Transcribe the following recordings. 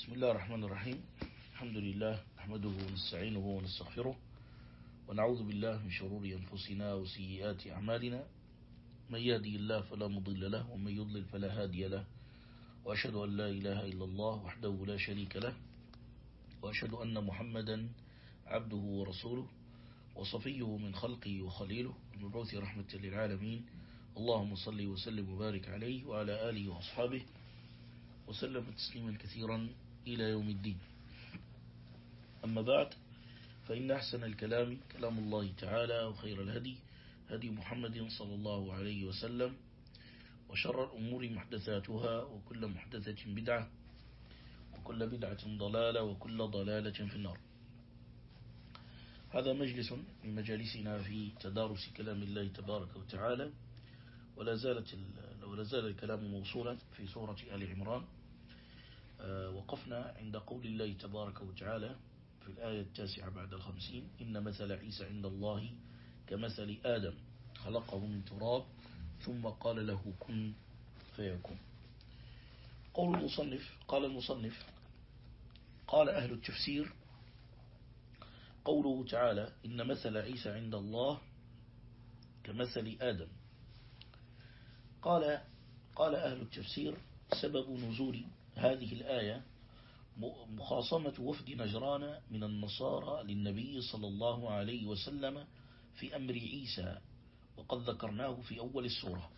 بسم الله الرحمن الرحيم. الحمد لله نحمده ونستعينه ونستغفره ونعوذ بالله من شرور أنفسنا وسيئات أعمالنا. من يهدي الله فلا مضل له ومن يضلل فلا هادي له. وأشهد أن لا إله إلا الله وحده لا شريك له. وأشهد أن محمدا عبده ورسوله وصفيه من خلقه وخليله المبعوث رحمة للعالمين. اللهم صل وسلم وبارك عليه وعلى آله وأصحابه وسلم تسليما كثيرا. إلى يوم الدين. أما بعد فإن أحسن الكلام كلام الله تعالى وخير الهدي هدي محمد صلى الله عليه وسلم وشر الأمور محدثاتها وكل محدثة بدعة وكل بدعة ضلالة وكل ضلالة في النار. هذا مجلس من مجالسنا في تدارس كلام الله تبارك وتعالى ولا زالت ولا زال الكلام موصولا في سورة آل عمران. وقفنا عند قول الله تبارك وتعالى في الآية التاسعة بعد الخمسين إن مثل عيسى عند الله كمثل آدم خلقه من تراب ثم قال له كن فيكون. قول المصنف قال المصنف قال أهل التفسير قوله تعالى إن مثل عيسى عند الله كمثل آدم. قال قال أهل التفسير سبب نزول هذه الآية مخاصمة وفد نجران من النصارى للنبي صلى الله عليه وسلم في أمر عيسى وقد ذكرناه في أول السورة.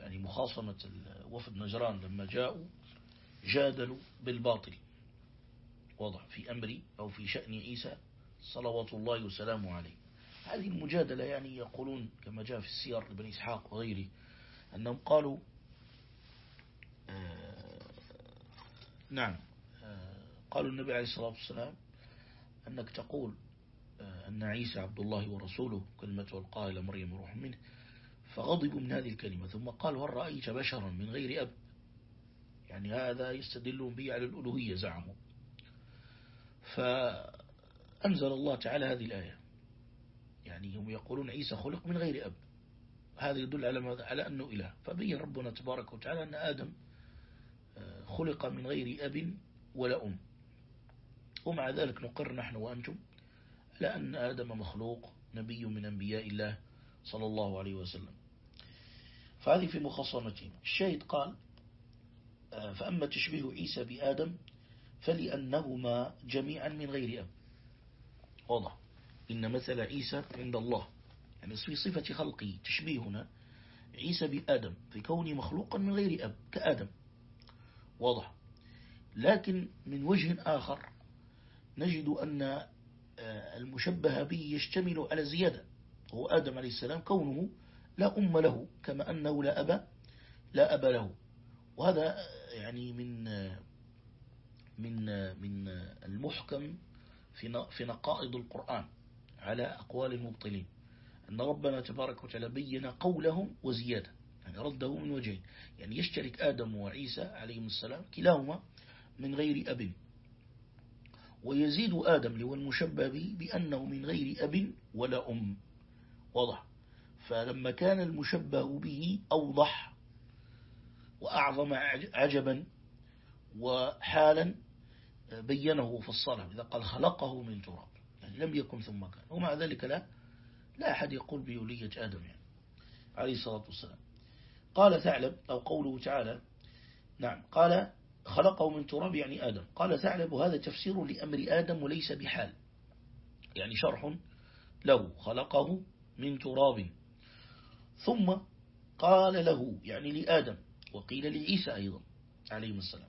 يعني مخاصمة وفد نجران لما جاءوا جادلوا بالباطل. وضع في أمر أو في شأن عيسى صلوات الله وسلامه عليه. هذه المجادلة يعني يقولون كما جاء في السير لبني إسحاق وغيره أنهم قالوا نعم. آه قالوا النبي عليه الصلاة والسلام أنك تقول آه أن عيسى عبد الله ورسوله كلمته القائلة مريم روح منه فغضبوا من هذه الكلمة. ثم قالوا هل رأيت بشرا من غير أب؟ يعني هذا يستدلون به على الألوهية زعموا. فأنزل الله تعالى هذه الآية. يعني هم يقولون عيسى خلق من غير أب. هذا يدل على ماذا؟ على أنه إله. فبين ربنا تبارك وتعالى أن آدم خلق من غير أب ولا أم. ومع ذلك نقر نحن وأنتم لأن آدم مخلوق نبي من أنبياء الله صلى الله عليه وسلم. فهذه في مخصمتين الشاهد قال فأما تشبيه عيسى بآدم فلأنهما جميعا من غير أب. واضح. إن مثل عيسى عند الله. يعني في صفة خلقه تشبيهنا عيسى بآدم في كونه مخلوقا من غير أب كآدم. واضح. لكن من وجه آخر نجد أن المشبه به يشتمل على زيادة. هو آدم عليه السلام كونه لا أم له كما أنه لا أب لا أب له. وهذا يعني من من من المحكم في في نقائض القرآن على أقوال المبطلين. أن ربنا تبارك وتعالى بين قولهم وزيادة. يعني رده من وجهين. يعني يشترك آدم وعيسى عليهم السلام كلاهما من غير أب. ويزيد آدم لو المشبه به بأنه من غير أب ولا أم. واضح؟ فلما كان المشبه به أوضح وأعظم عجبا وحالا بينه الصلاة. إذا قال خلقه من تراب. يعني لم يكن ثم كان. ومع ذلك لا لا أحد يقول بيولية آدم يعني. عليه الصلاة والسلام. قال ثعلب أو قوله تعالى نعم قال خلقه من تراب يعني آدم. قال ثعلب هذا تفسير لأمر آدم وليس بحال. يعني شرح له خلقه من تراب. ثم قال له يعني لآدم وقيل لعيسى أيضا عليه السلام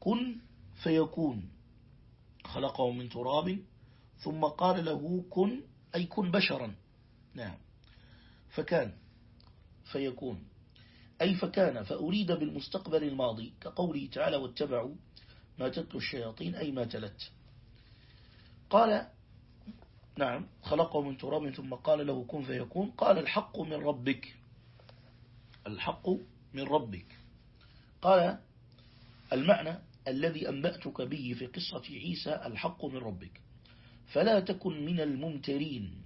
كن فيكون خلقه من تراب. ثم قال له كن أي كن بشرا. نعم فكان فيكون. أي فكان فأريد بالمستقبل الماضي كقوله تعالى واتبعوا ما تتلو الشياطين أي ما تلت. قال نعم خلقه من تراب ثم قال له كن فيكون. قال الحق من ربك. الحق من ربك. قال المعنى الذي أنبأتك به في قصة عيسى الحق من ربك. فلا تكن من الممترين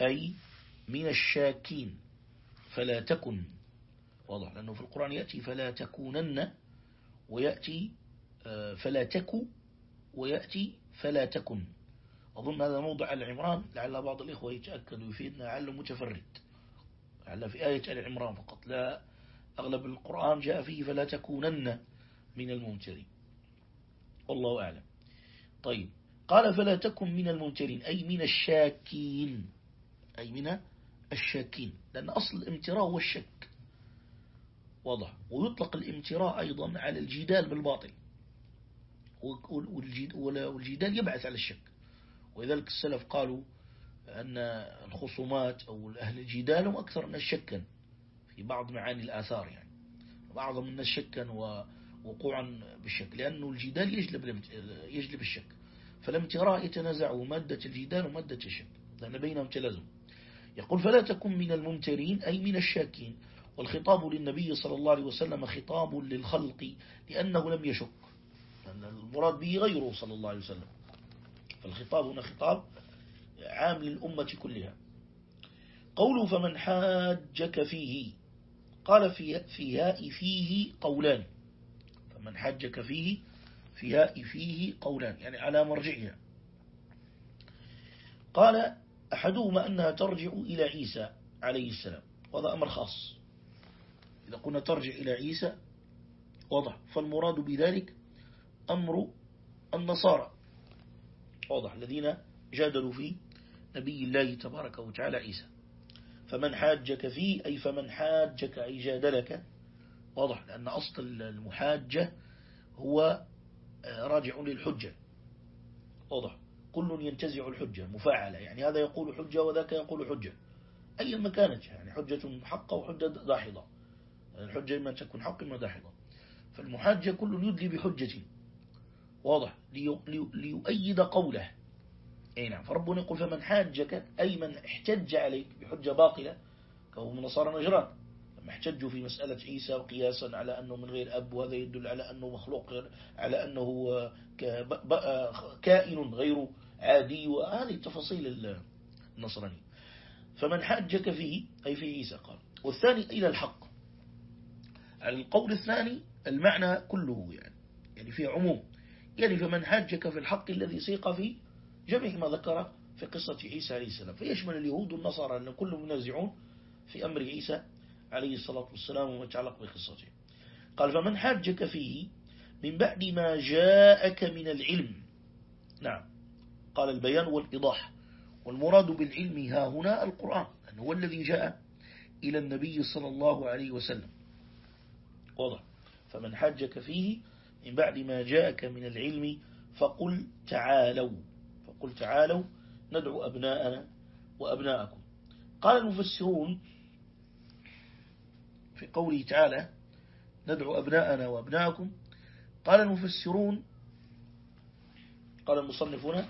أي من الشاكين. فلا تكن. واضح لأنه في القرآن يأتي فلا تكونن ويأتي آه، فلا تكو ويأتي فلا تكن. أظن هذا موضع العمران لعل بعض الإخوة يتأكدوا يفيدنا لعله متفرد. لعل في آية العمران فقط. لا أغلب القرآن جاء فيه فلا تكونن من الممترين والله أعلم. طيب قال فلا تكن من الممترين أي من الشاكين أي من الشاكين لأن أصل الامتراء هو الشك. واضح ويطلق الامتراء أيضا على الجدال بالباطل. والجدال يبعث على الشك. ولذلك السلف قالوا أن الخصومات أو أهل الجدال هم أكثر من الشكا في بعض معاني الآثار يعني. أعظم من الشكا ووقوعا بالشك لأنه الجدال يجلب, يجلب الشك. فالامتراء يتنازع مادة الجدال ومادة الشك لأن بينهم تلازم. يقول فلا تكن من الممترين أي من الشاكين. والخطاب للنبي صلى الله عليه وسلم خطاب للخلق لأنه لم يشك المراد به غيره صلى الله عليه وسلم. فالخطاب هنا خطاب عام للأمة كلها. قوله فمن حاجك فيه قال في فيها فيه قولان. فمن حاجك فيه فيها فيه قولان يعني على مرجعها. قال أحدهما أنها ترجع إلى عيسى عليه السلام وهذا أمر خاص. إذا قلنا ترجع إلى عيسى واضح. فالمراد بذلك أمر النصارى. واضح. الذين جادلوا في نبي الله تبارك وتعالى عيسى. فمن حاجك فيه أي فمن حاجك أي جادلك. واضح. لأن أصل المحاجة هو آه، راجع للحجة. واضح. كل ينتزع الحجة مفاعلة. يعني هذا يقول حجة وذاك يقول حجة. أي ما كانت يعني حجة حقة وحجة داحضة. الحجة إما تكون حق إما داحضة فالمحاجة كل يدلي بحجة. واضح. ليؤيد قوله. أي نعم. فربنا يقول فمن حاجك أي من احتج عليك بحجة باطلة كهم نصارى نجران. لما احتجوا في مسألة عيسى قياسا على أنه من غير أب وهذا يدل على أنه مخلوق على أنه كائن غير عادي. وهذه التفاصيل النصرانية فمن حاجك فيه أي في عيسى قال. والثاني إلى الحق. القول الثاني المعنى كله يعني يعني في عموم يعني فمن حاجك في الحق الذي سيق في جميع ما ذكر في قصة عيسى عليه السلام. فيشمل اليهود والنصارى أن كلهم منازعون في أمر عيسى عليه الصلاة والسلام وما يتعلق بقصته. قال فمن حاجك فيه من بعد ما جاءك من العلم. نعم. قال البيان والإيضاح. والمراد بالعلم ها هنا القرآن هو الذي جاء إلى النبي صلى الله عليه وسلم. واضح فمن حاجك فيه من بعد ما جاءك من العلم فقل تعالوا. فقل تعالوا ندعو أبناءنا وأبناءكم. قال المفسرون في قوله تعالى ندعو أبناءنا وأبناءكم. قال المفسرون قال المصنفون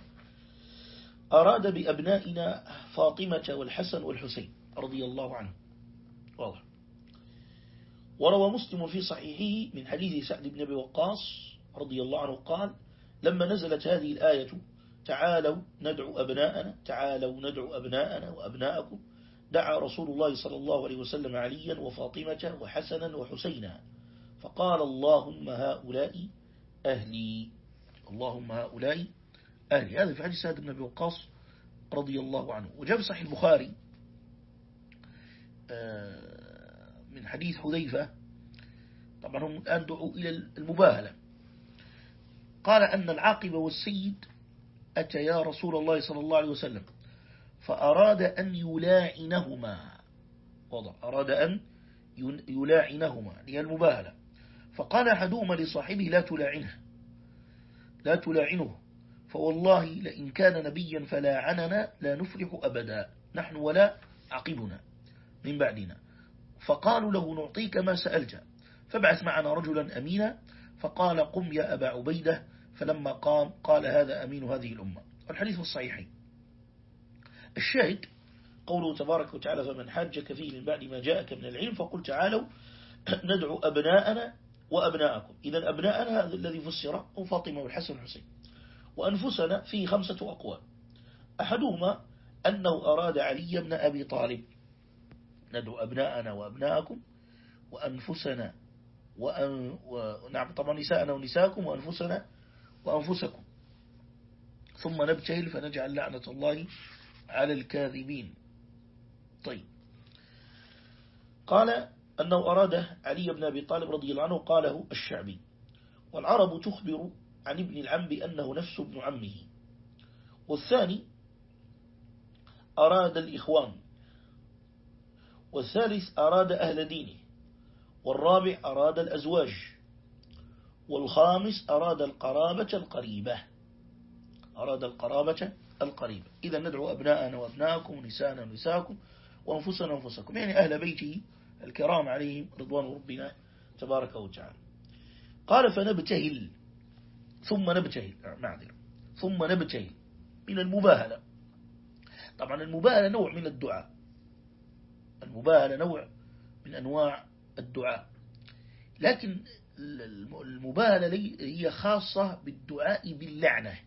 أراد بأبنائنا فاطمة والحسن والحسين رضي الله عنهم. واضح. وروى مسلم في صحيحه من حديث سعد بن أبي وقاص رضي الله عنه قال لما نزلت هذه الآية تعالوا ندعو أبناءنا تعالوا ندعو أبناءنا وأبناءكم. دعا رسول الله صلى الله عليه وسلم عليا وفاطمة وحسنا وحسينا فقال اللهم هؤلاء أهلي. اللهم هؤلاء أهلي. هذا في حديث سعد بن أبي وقاص رضي الله عنه. وجاء في صحيح البخاري آه من حديث حذيفة. طبعا هم الآن دعوا إلى المباهلة. قال أن العاقب والسيد أتيا رسول الله صلى الله عليه وسلم فأراد أن يلاعنهما. وضع أراد أن يلاعنهما هي المباهلة. فقال أحدهما لصاحبه لا تلاعنه لا تلاعنه فوالله لئن كان نبيا فلاعننا لا نفلح أبدا. نحن ولا عقبنا من بعدنا. فقالوا له نعطيك ما سألت. فبعث معنا رجلا أمينا فقال قم يا أبا عبيدة. فلما قام قال هذا أمين هذه الأمة. والحديث الصحيحين. الشاهد قوله تبارك وتعالى فمن حاجك فيه من بعد ما جاءك من العلم فقل تعالوا ندعو أبناءنا وأبناءكم. إذا أبناءنا هذا الذي فسر هو فاطمة والحسن والحسين. وأنفسنا فيه خمسة أقوال. أحدهما أنه أراد علي بن أبي طالب. ندعو أبناءنا وأبناءكم وأنفسنا وأن ونعم طبعا نساءنا ونساءكم وأنفسنا وأنفسكم. ثم نبتهل فنجعل لعنة الله على الكاذبين. طيب. قال أنه أراد علي بن أبي طالب رضي الله عنه قاله الشعبي والعرب تخبر عن ابن العم بأنه نفس ابن عمه. والثاني أراد الإخوان والثالث أراد أهل دينه والرابع أراد الأزواج والخامس أراد القرابة القريبة أراد القرابة القريبة. إذا ندعو أبناءنا وأبناءكم ونساءنا ونساءكم وأنفسنا وأنفسكم يعني أهل بيته الكرام عليهم رضوان ربنا تبارك وتعالى. قال فنبتهل. ثم نبتهل. معذر ثم نبتهل. من المباهلة. طبعا المباهلة نوع من الدعاء. المباهلة نوع من أنواع الدعاء. لكن المباهلة هي خاصة بالدعاء باللعنة.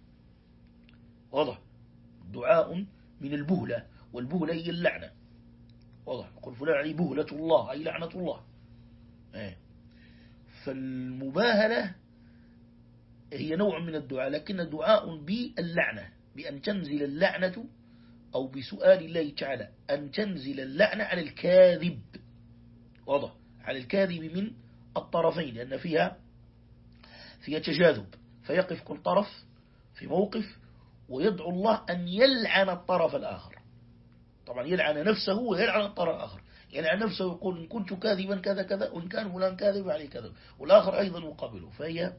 واضح؟ دعاء من البهلة والبهلة هي اللعنة. واضح؟ نقول فلان عليه بهلة الله أي لعنة الله. إيه. فالمباهلة هي نوع من الدعاء لكن دعاء باللعنة بأن تنزل اللعنة أو بسؤال الله تعالى أن تنزل اللعنة على الكاذب. واضح. على الكاذب من الطرفين لأن فيها فيها تجاذب. فيقف كل طرف في موقف ويدعو الله أن يلعن الطرف الآخر. طبعا يلعن نفسه ويلعن الطرف الآخر. يلعن نفسه ويقول إن كنت كاذبا كذا كذا وإن كان فلان كاذب عليه كذا. والآخر أيضا مقابله فهي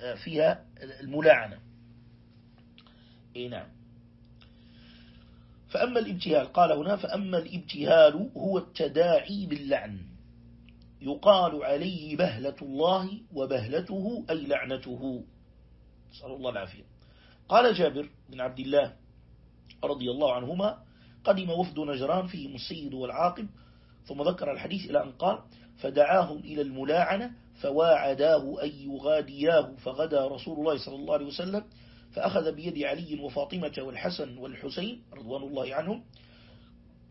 آه، فيها الملاعنة إيه نعم. فأما الابتهال قال هنا فأما الابتهال هو التداعي باللعن. يقال عليه بهلة الله وبهلته أي لعنته نسأل الله العافية. قال جابر بن عبد الله رضي الله عنهما قدم وفد نجران فيهم السيد والعاقب ثم ذكر الحديث إلى أن قال فدعاهم إلى الملاعنة فواعداه أن يغادياه. فغدا رسول الله صلى الله عليه وسلم فأخذ بيد علي وفاطمة والحسن والحسين رضوان الله عنهم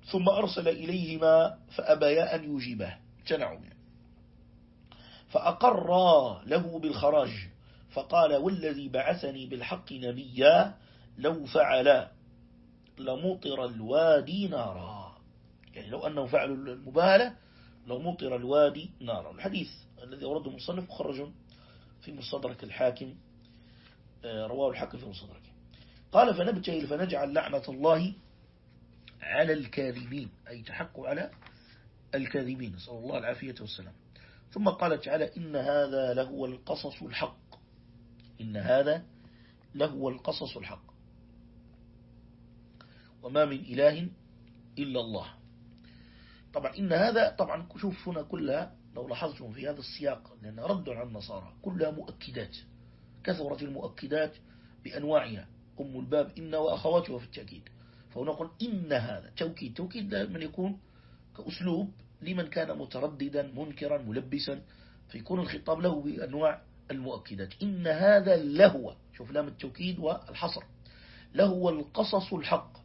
ثم أرسل إليهما فأبيا أن يجيبه تنعوا فأقر له بالخراج فقال والذي بعثني بالحق نبيا لو فعل لمطر الوادي نارا. يعني لو أنه فعلوا المبالة لمطر الوادي نارا. الحديث الذي أورده مصنف مخرج في مصدرك الحاكم رواه الحاكم في مصدرك. قال فنبتهل فنجعل لعنة الله على الكاذبين. أي تحقوا على الكاذبين. نسأل الله العافية والسلام. ثم قال تعالى إن هذا لهو القصص الحق. إن هذا لهو القصص الحق. وما من إله إلا الله. طبعا إن هذا طبعا شوف هنا كلها لو لاحظتم في هذا السياق لأن رد على النصارى كلها مؤكدات. كثرت المؤكدات بأنواعها. أم الباب إن وأخواتها في التأكيد. فهنا نقول إن هذا توكيد. توكيد من يكون كأسلوب لمن كان مترددا منكرا ملبسا. فيكون الخطاب له بأنواع المؤكدات. إن هذا لهو. شوف لام التوكيد والحصر. لهو القصص الحق.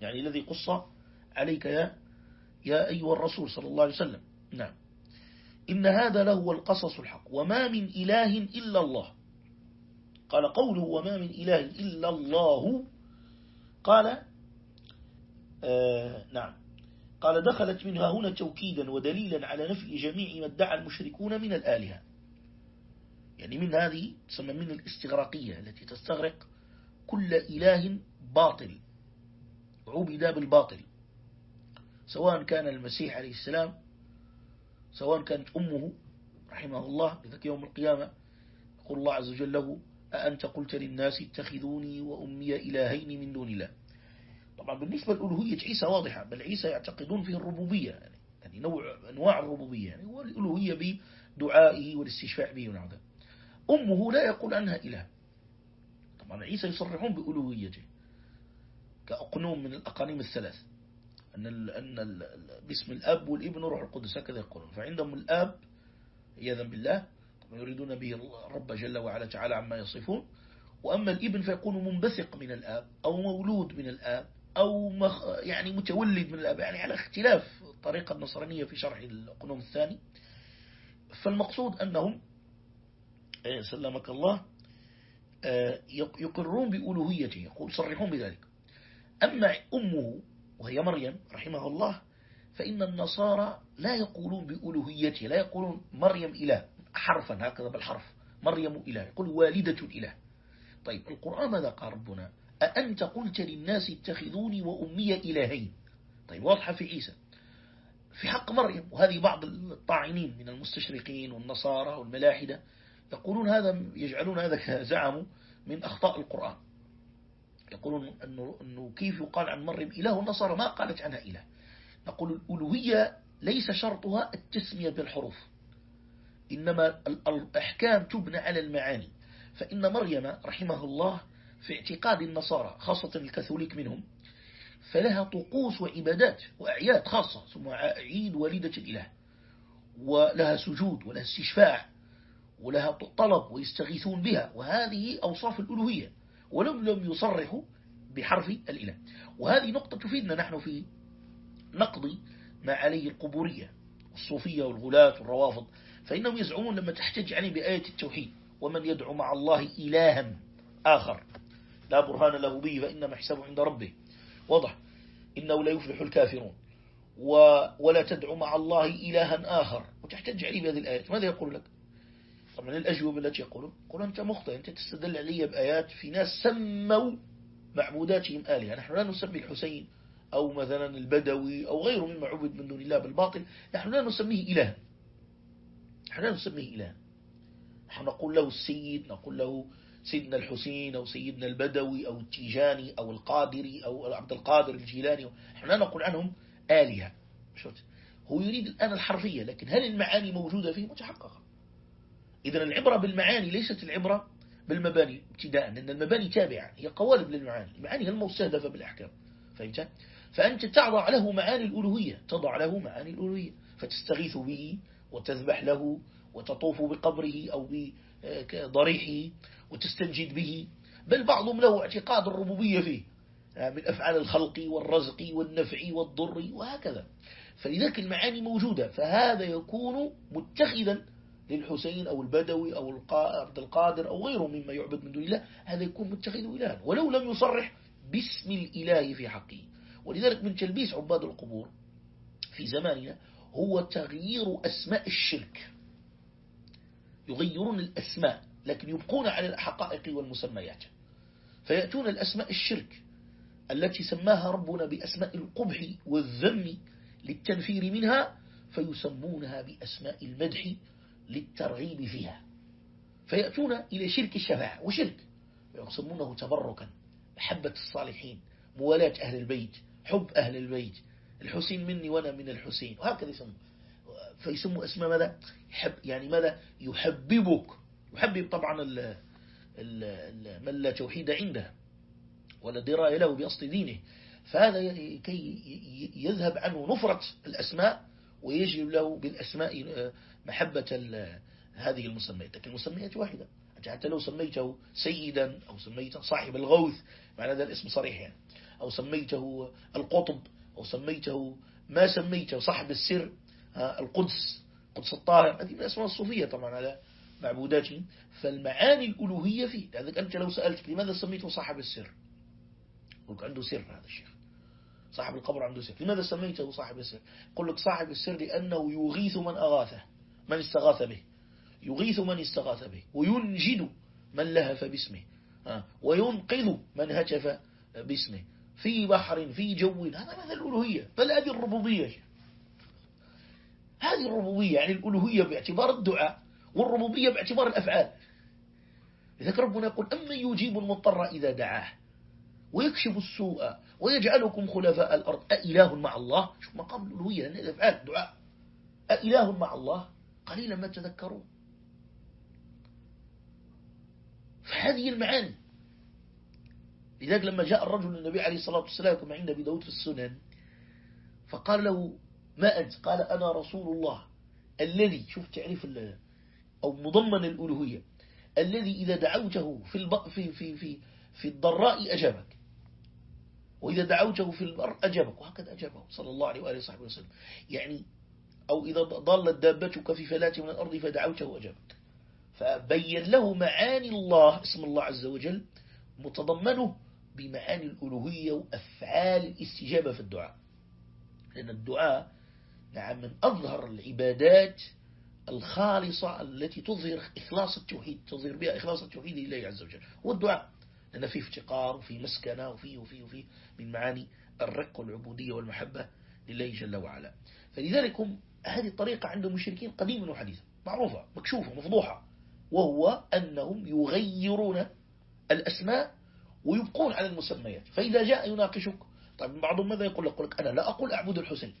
يعني الذي قص عليك يا يا أيها الرسول صلى الله عليه وسلم. نعم. إن هذا لهو القصص الحق. وما من إله إلا الله. قال قوله وما من إله إلا الله. قال آه نعم. قال دخلت منها هنا توكيدا ودليلا على نفي جميع ما ادعى المشركون من الآلهة. يعني من هذه تسمى من الاستغراقية التي تستغرق كل إله باطل. عبد بالباطل. سواء كان المسيح عليه السلام سواء كانت أمه رحمه الله بذلك يوم القيامة يقول الله عز وجل له أأنت قلت للناس اتخذوني وأمي إلهين من دون الله. طبعا بالنسبة لألوهية عيسى واضحة بل عيسى يعتقدون فيه الربوبية يعني, يعني نوع أنواع الربوبية يعني والألوهية بدعائه والاستشفاء به ونحو أمه لا يقول عنها إله. طبعا عيسى يصرحون بألوهيته كأقنوم من الأقانيم الثلاث أن ال أن ال باسم الأب والابن روح القدس هكذا يقولون. فعندهم الأب عياذا بالله يريدون به الرب جل وعلا تعالى عما يصفون. وأما الإبن فيكون منبثق من الآب أو مولود من الآب أو مخ يعني متولد من الآب يعني على اختلاف الطريقة النصرانية في شرح القنوم الثاني. فالمقصود أنهم آه، سلمك الله آه، يقرون بألوهيته يقول صرحون بذلك. أما أمه وهي مريم رحمه الله فإن النصارى لا يقولون بألوهيته لا يقولون مريم إله. حرفا هكذا بالحرف. مريم إله. يقول والدة إله. طيب القرآن ماذا قال ربنا؟ أأنت قلت للناس اتخذوني وأمي إلهين. طيب واضحة في عيسى. في حق مريم وهذه بعض الطاعنين من المستشرقين والنصارى والملاحدة يقولون هذا يجعلون هذا زعموا من أخطاء القرآن. يقولون أنه, أنه كيف يقال عن مريم إله النصارى ما قالت عنها إله. نقول الألوهية ليس شرطها التسمية بالحروف. إنما الأحكام تبنى على المعاني. فإن مريم رحمه الله في اعتقاد النصارى خاصة الكاثوليك منهم فلها طقوس وعبادات وأعياد خاصة ثم عيد والدة الإله. ولها سجود ولها استشفاع ولها طلب ويستغيثون بها. وهذه أوصاف الألوهية ولم لم يصرحوا بحرف الإله. وهذه نقطة تفيدنا نحن في نقضي ما عليه القبورية الصوفية والغلاة والروافض. فإنهم يزعمون لما تحتج عليه بآية التوحيد. ومن يدعو مع الله إلها آخر. لا برهان له به فإنما حسابه عند ربه. واضح. إنه لا يفلح الكافرون. ولا تدعو مع الله إلها آخر. وتحتج عليه بهذه الآيات. ماذا يقول لك؟ طبعا الأجوبة التي يقولون قل أنت مخطئ. أنت تستدل علي بآيات في ناس سموا معبوداتهم آلهة. نحن لا نسمي الحسين أو مثلا البدوي أو غيره مما عبد من دون الله بالباطل نحن لا نسميه إله. نحن لا نسميه إله. نحن نقول له السيد نقول له سيدنا الحسين أو سيدنا البدوي أو التيجاني أو القادري أو عبد القادر الجيلاني. نحن لا نقول عنهم آلهة. هو يريد الآن الحرفية لكن هل المعاني موجودة فيه؟ متحققة. إذا العبرة بالمعاني ليست العبرة بالمباني ابتداء لأن المباني تابعة هي قوالب للمعاني. المعاني هي المستهدفة بالأحكام. فهمت؟ فأنت تضع له معاني الألوهية تضع له معاني الألوهية فتستغيث به وتذبح له وتطوف بقبره أو بضريحه وتستنجد به. بل بعضهم له اعتقاد الربوبية فيه من أفعال الخلق والرزق والنفع والضر وهكذا. فلذلك المعاني موجودة فهذا يكون متخذا للحسين أو البدوي أو عبد القادر أو غيره مما يعبد من دون الله هذا يكون متخذ إله ولو لم يصرح باسم الإله في حقه. ولذلك من تلبيس عباد القبور في زماننا هو تغيير أسماء الشرك. يغيرون الأسماء لكن يبقون على الحقائق والمسميات. فيأتون الأسماء الشرك التي سماها ربنا بأسماء القبح والذم للتنفير منها فيسمونها بأسماء المدح للترغيب فيها. فيأتون إلى شرك الشفاعة وشرك يسمونه تبركا محبة الصالحين موالاة أهل البيت حب أهل البيت الحسين مني وأنا من الحسين. وهكذا يسمون فيسموا اسماء ماذا؟ يحب يعني ماذا؟ يحببك. يحبب طبعا ال ال من لا توحيد عنده ولا دراية له بأصل دينه. فهذا كي يذهب عنه نفرة الأسماء ويجلب له بالأسماء محبة هذه المسميات. لكن المسميات واحدة. حتى لو سميته سيدا أو سميته صاحب الغوث معنى هذا الاسم صريح يعني. أو سميته القطب أو سميته ما سميته صاحب السر القدس قدس الطاهر. هذه من الأسماء الصوفية طبعا على معبوداتهم. فالمعاني الألوهية فيه. لذلك أنت لو سألت لماذا سميته صاحب السر؟ قلت عنده سر هذا الشيخ. صاحب القبر عنده سر. لماذا سميته صاحب السر؟ قل لك صاحب السر لأنه يغيث من أغاثه من استغاث به. يغيث من استغاث به وينجد من لهف باسمه وينقذ من هتف باسمه. في بحر في جو هذا مثل الألوهية. بل هذه الربوبية هذه الربوبية يعني الألوهية باعتبار الدعاء والربوبية باعتبار الأفعال. لذلك ربنا يقول أما يجيب المضطر إذا دعاه ويكشف السوء ويجعلكم خلفاء الأرض أإله مع الله؟ شوف مقام الألوهية لأن الأفعال دعاء. أإله مع الله؟ قليلا ما تذكرون فهذه المعاني. لذلك لما جاء الرجل للنبي عليه الصلاة والسلام كما عند أبي داود في السنن فقال له ما أنت؟ قال أنا رسول الله. الذي شوف تعريف أو مضمن الألوهية الذي إذا دعوته في. في في في في الضراء أجابك. وإذا دعوته في البر أجابك. وهكذا أجابه صلى الله عليه وآله وصحبه وسلم. يعني أو إذا ضلت دابتك في فلاة من الأرض فدعوته وأجابك فبين له معاني الله اسم الله عز وجل متضمنه بمعاني الألوهية وأفعال الاستجابة في الدعاء. لأن الدعاء نعم من أظهر العبادات الخالصة التي تظهر إخلاص التوحيد تظهر بها إخلاص التوحيد لله عز وجل. والدعاء لأن فيه افتقار وفيه مسكنة وفيه وفيه وفيه من معاني الرق والعبودية والمحبة لله جل وعلا. فلذلك هم هذه الطريقة عند المشركين قديما وحديثا معروفة مكشوفة مفضوحة. وهو أنهم يغيرون الأسماء ويبقون على المسميات. فإذا جاء يناقشك طيب بعضهم ماذا يقول لك, يقول لك أنا لا أقول أعبد الحسين.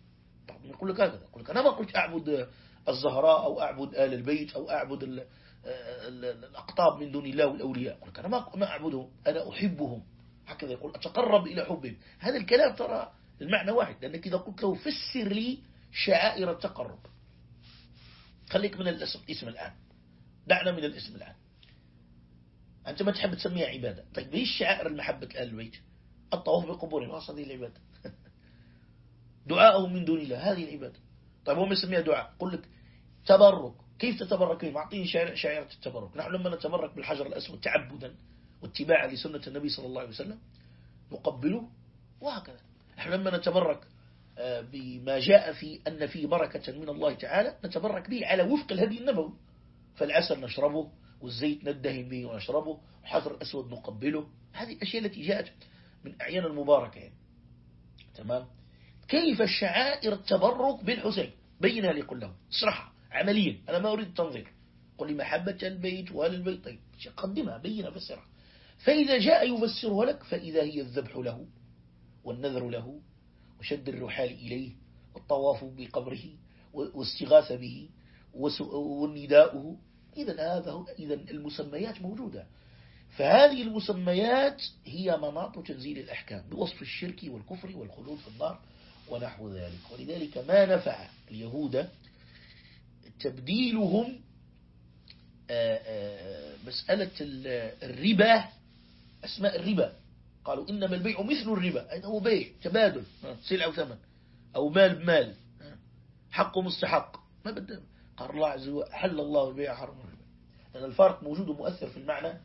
بعضهم يقول لك هكذا يقول لك أنا ما قلت أعبد الزهراء أو أعبد آل البيت أو أعبد الأقطاب من دون الله والأولياء. يقول لك أنا ما أعبدهم أنا أحبهم. هكذا يقول أتقرب إلى حبهم. هذا الكلام ترى المعنى واحد لأنك إذا قلت له فسر لي شعائر التقرب. خليك من الاسم اسم الآن. دعنا من الاسم الآن. أنت ما تحب تسميها عبادة. طيب إيش شعائر المحبة آل البيت؟ الطواف بقبورهم هذه العبادة دعاءهم من دون الله هذه العبادة. طيب هم يسميها دعاء. قل لك تبرك. كيف تتبرك؟ معطيه شعيرة التبرك. نحن لما نتبرك بالحجر الأسود تعبدا واتباعا لسنة النبي صلى الله عليه وسلم نقبله وهكذا. نحن لما نتبرك آه، بما جاء في أن فيه بركة من الله تعالى نتبرك به على وفق الهدي النبوي. فالعسل نشربه والزيت ندهن به ونشربه وحجر الأسود نقبله هذه الأشياء التي جاءت من أعيان المباركة. يعني. تمام؟ كيف الشعائر التبرك بالحسين؟ بينها لي له. اشرحها عمليا. أنا ما أريد التنظير قل لي محبة البيت وآل البيت. طيب قدمها بينها فسرها فإذا جاء يفسرها لك فإذا هي الذبح له والنذر له وشد الرحال إليه والطواف بقبره واستغاث به ونداؤه إذا هذا إذا المسميات موجودة. فهذه المسميات هي مناط تنزيل الأحكام بوصف الشرك والكفر والخلود في النار ونحو ذلك. ولذلك ما نفع اليهود تبديلهم آه، آه، مسألة الربا أسماء الربا. قالوا إنما البيع مثل الربا أين هو بيع تبادل سلعة وثمن أو مال بمال حق مستحق. ما بدأ قال الله عز وجل حل الله البيع حرم الربا لأن الفرق موجود ومؤثر في المعنى.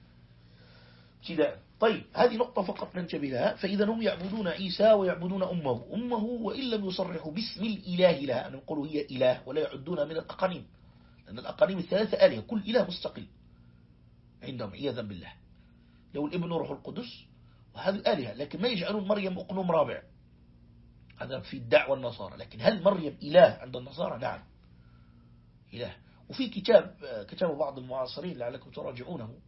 ابتداء طيب هذه نقطة فقط ننتبه لها. فإذا هم يعبدون عيسى ويعبدون أمه. أمه وإن لم يصرحوا باسم الإله لها أن يقولوا هي إله ولا يعدونها من الأقانيم لأن الأقانيم الثلاثة آلهة كل إله مستقل عندهم عياذا بالله. لو الإبن روح القدس وهذه الآلهة لكن ما يجعلون مريم أقنوم رابع. هذا في الدعوة النصارى. لكن هل مريم إله عند النصارى؟ نعم. إله. وفي كتاب كتاب بعض المعاصرين لعلكم تراجعونه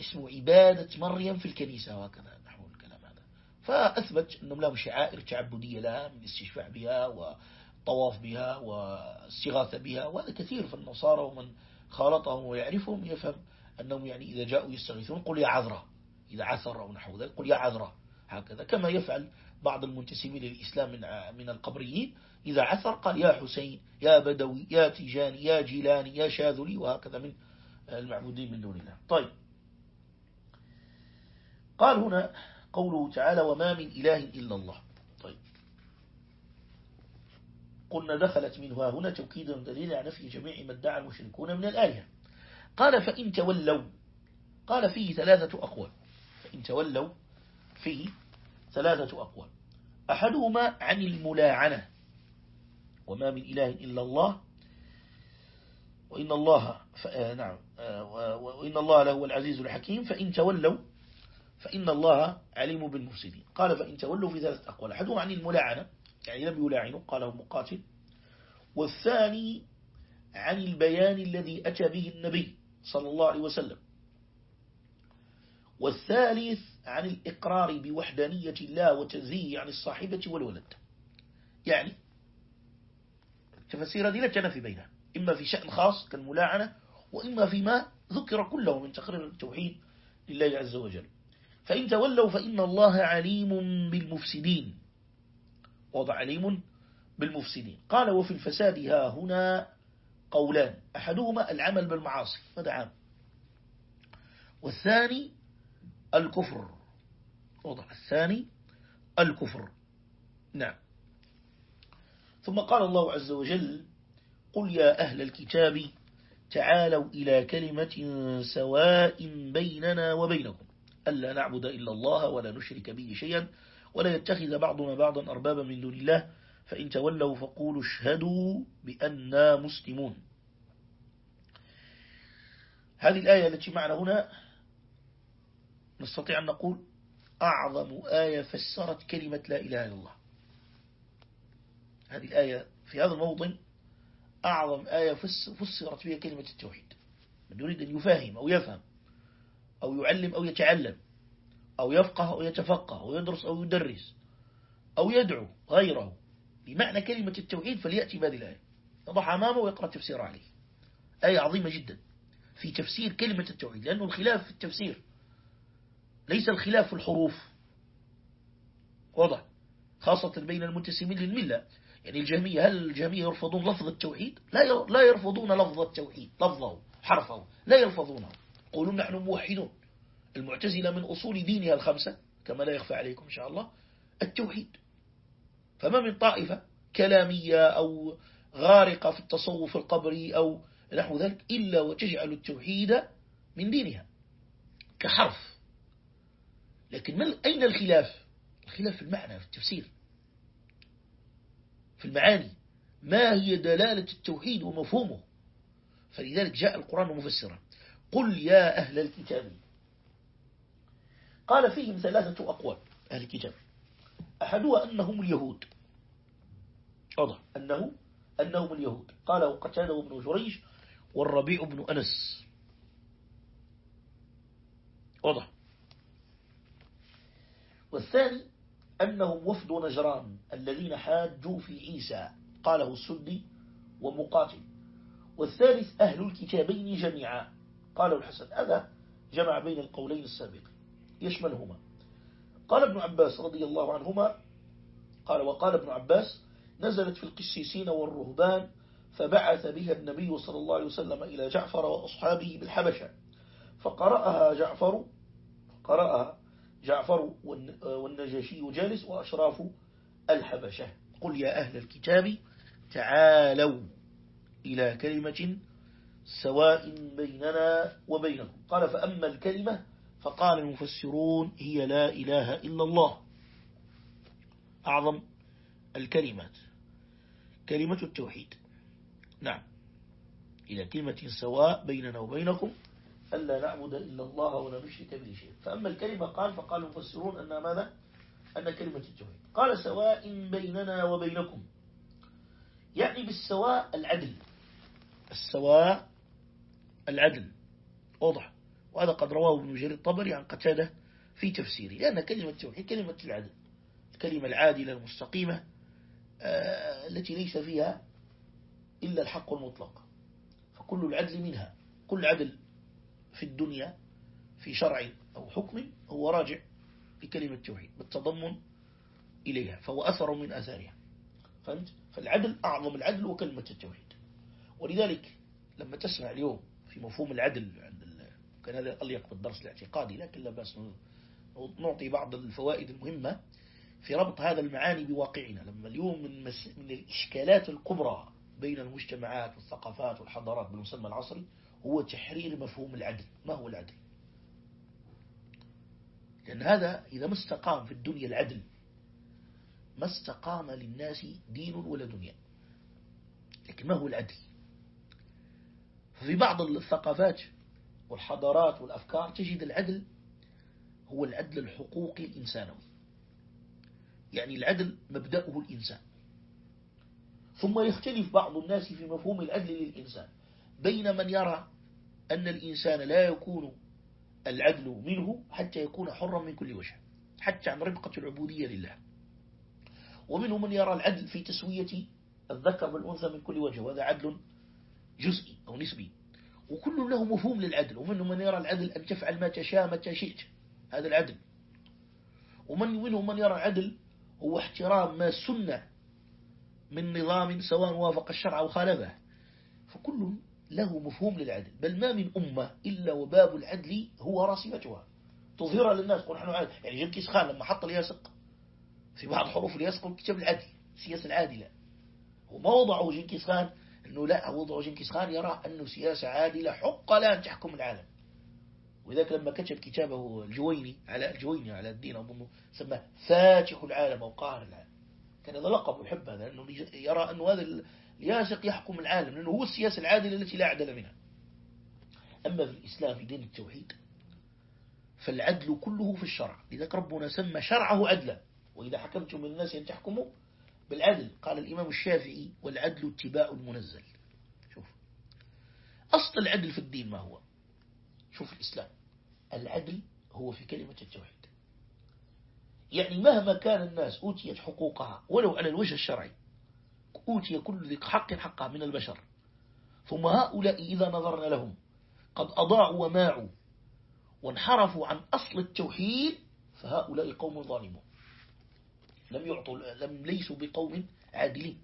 اسمه عبادة مريم في الكنيسة وهكذا نحو الكلام هذا. فأثبت أنهم لهم شعائر تعبدية لها من الاستشفاع بها وطواف بها واستغاثة بها وهذا كثير. في النصارى ومن خالطهم ويعرفهم يفهم أنهم يعني إذا جاءوا يستغيثون قل يا عذراء إذا عثر أو نحو ذلك قل يا عذراء هكذا. كما يفعل بعض المنتسبين للإسلام من من القبريين. إذا عثر قال يا حسين يا بدوي يا تيجاني يا جيلاني يا شاذلي وهكذا من المعبودين من دون الله. طيب. قال هنا قوله تعالى وما من إله إلا الله. طيب. قلنا دخلت منها هنا توكيد دليل على نفي جميع ما ادعى المشركون من الآلهة. قال فإن تولوا قال فيه ثلاثة أقوال. فإن تولوا فيه ثلاثة أقوال. أحدهما عن الملاعنة. وما من إله إلا الله. وإن الله آه، نعم. آه، وإن الله له العزيز الحكيم. فإن تولوا فإن الله عليم بالمفسدين. قال فإن تولوا في ثلاثة أقوال. أحدهما عن الملاعنة. يعني لم يلاعنوا قاله مقاتل والثاني عن البيان الذي أتى به النبي صلى الله عليه وسلم. والثالث عن الإقرار بوحدانية الله وتنزيه عن الصاحبة والولد. يعني تفسير دي لا في بينها. إما في شأن خاص كالملاعنة وإما فيما ذكر كله من تقرير التوحيد لله عز وجل. فإن تولوا فإن الله عليم بالمفسدين. وضع عليم بالمفسدين. قال وفي الفساد ها هنا قولان. أحدهما العمل بالمعاصي هذا عام. والثاني الكفر. وضع الثاني الكفر. نعم. ثم قال الله عز وجل قل يا أهل الكتاب تعالوا إلى كلمة سواء بيننا وبينكم. ألا نعبد إلا الله ولا نشرك به شيئا ولا يتخذ بعضنا بعضا أربابا من دون الله. فإن تولوا فقولوا اشهدوا بأننا مسلمون. هذه الآية التي معنا هنا نستطيع أن نقول أعظم آية فسرت كلمة لا إله إلا الله. هذه الآية في هذا الموطن أعظم آية فسرت بها كلمة التوحيد. من يريد أن يفهم أو يفهم أو يعلم أو يتعلم أو يفقه أو يتفقه أو يدرس أو يدرس أو يدعو غيره بمعنى كلمة التوحيد فليأتي بهذه الآية. يضع أمامه ويقرأ تفسير عليه. آية عظيمة جدا في تفسير كلمة التوحيد لأنه الخلاف في التفسير ليس الخلاف في الحروف. واضح. خاصة بين المنتسبين للملة. يعني الجهمية هل الجهمية يرفضون لفظ التوحيد؟ لا لا يرفضون لفظ التوحيد لفظه حرفه. لا يرفضونه. يقولون نحن موحدون. المعتزلة من أصول دينها الخمسة كما لا يخفى عليكم إن شاء الله التوحيد. فما من طائفة كلامية أو غارقة في التصوف القبري أو نحو ذلك إلا وتجعل التوحيد من دينها كحرف. لكن من أين الخلاف؟ الخلاف في المعنى في التفسير. في المعاني. ما هي دلالة التوحيد ومفهومه؟ فلذلك جاء القرآن مفسرا. قل يا أهل الكتاب. قال فيهم ثلاثة أقوال أهل الكتاب. أحدها أنهم اليهود. واضح. أنه أنهم اليهود. قاله قتاده بن جريج والربيع بن أنس. واضح. والثاني أنهم وفد نجران الذين حاجوا في عيسى قاله السدي ومقاتل. والثالث أهل الكتابين جميعا قاله الحسن. هذا جمع بين القولين السابقين يشملهما. قال ابن عباس رضي الله عنهما قال وقال ابن عباس نزلت في القسيسين والرهبان فبعث بها النبي صلى الله عليه وسلم إلى جعفر وأصحابه بالحبشة فقرأها جعفر قرأها جعفر والنجاشي جالس وأشراف الحبشة. قل يا أهل الكتاب تعالوا إلى كلمة سواء بيننا وبينكم. قال فأما الكلمة فقال المفسرون هي لا إله إلا الله. أعظم الكلمات. كلمة التوحيد. نعم. إلى كلمة سواء بيننا وبينكم ألا نعبد إلا الله ولا نشرك به شيء فأما الكلمة قال فقال المفسرون أنها ماذا؟ أن كلمة التوحيد. قال سواء بيننا وبينكم. يعني بالسواء العدل. السواء العدل. واضح. وهذا قد رواه ابن جرير الطبري عن قتادة في تفسيره. لأن كلمة التوحيد كلمة العدل. الكلمة العادلة المستقيمة آه، التي ليس فيها إلا الحق المطلق. فكل العدل منها. كل عدل في الدنيا في شرع أو حكم هو راجع لكلمة التوحيد بالتضمن إليها فهو أثر من أثارها فهمت؟ فالعدل أعظم العدل وكلمة التوحيد ولذلك لما تسمع اليوم في مفهوم العدل عند كان هذا أليق بالدرس الاعتقادي لكن لا بأس نعطي بعض الفوائد المهمة في ربط هذا المعاني بواقعنا لما اليوم من. من الإشكالات الكبرى بين المجتمعات والثقافات والحضارات بالمسمى العصري هو تحرير مفهوم العدل. ما هو العدل؟ لأن هذا إذا ما استقام في الدنيا العدل ما استقام للناس دين ولا دنيا. لكن ما هو العدل؟ ففي بعض الثقافات والحضارات والأفكار تجد العدل هو العدل الحقوقي الإنسانوي. يعني العدل مبدأه الإنسان. ثم يختلف بعض الناس في مفهوم العدل للإنسان. بين من يرى أن الإنسان لا يكون العدل منه حتى يكون حرا من كل وجه حتى عن ربقة العبودية لله. ومنهم من يرى العدل في تسوية الذكر بالأنثى من كل وجه وهذا عدل جزئي أو نسبي. وكل له مفهوم للعدل ومنهم من يرى العدل أن تفعل ما تشاء متى شئت هذا العدل. ومن منهم من يرى العدل هو احترام ما سنة من نظام سواء وافق الشرع أو خالفه. فكل له مفهوم للعدل. بل ما من أمة إلا وباب العدل هو راسمتها. تظهرها للناس قل نحن عادل. يعني جنكيز خان لما حط الياسق. في بعض حروف الياسق كتب العدل السياسة العادلة وما وضعه جنكيز خان. أنه لا وضعه جنكيز خان يرى أنه سياسة عادلة حق لا أن تحكم العالم. وذلك لما كتب كتابه الجويني على الجويني على الدين أظنه سماه فاتح العالم أو قاهر العالم. كان هذا لقب يحب هذا لأنه يرى أنه هذا الياسق يحكم العالم لأنه هو السياسة العادلة التي لا عدل منها. أما في الإسلام في دين التوحيد فالعدل كله في الشرع. لذلك ربنا سمى شرعه عدلا. وإذا حكمتم من الناس أن تحكموا بالعدل. قال الإمام الشافعي والعدل اتباع المنزل شوف. أصل العدل في الدين ما هو؟ شوف الإسلام. العدل هو في كلمة التوحيد. يعني مهما كان الناس أوتيت حقوقها ولو على الوجه الشرعي أوتي كل ذي حق حقا من البشر. ثم هؤلاء إذا نظرنا لهم قد أضاعوا وماعوا وانحرفوا عن أصل التوحيد فهؤلاء قوم ظالمون. لم يعطوا لم ليسوا بقوم عادلين.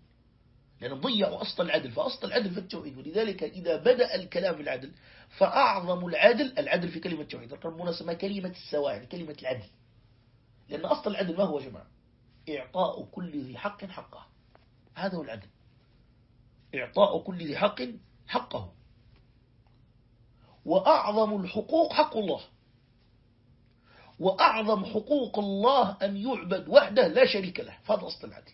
لأنهم ضيعوا أصل العدل فأصل العدل في التوحيد. ولذلك إذا بدأ الكلام في العدل فأعظم العدل العدل في كلمة التوحيد. ربنا سمى كلمة السواء كلمة العدل. لأن أصل العدل ما هو جماعة؟ إعطاء كل ذي حق حقه. هذا هو العدل. إعطاء كل ذي حق حقه. وأعظم الحقوق حق الله. وأعظم حقوق الله أن يعبد وحده لا شريك له. فهذا أصل العدل.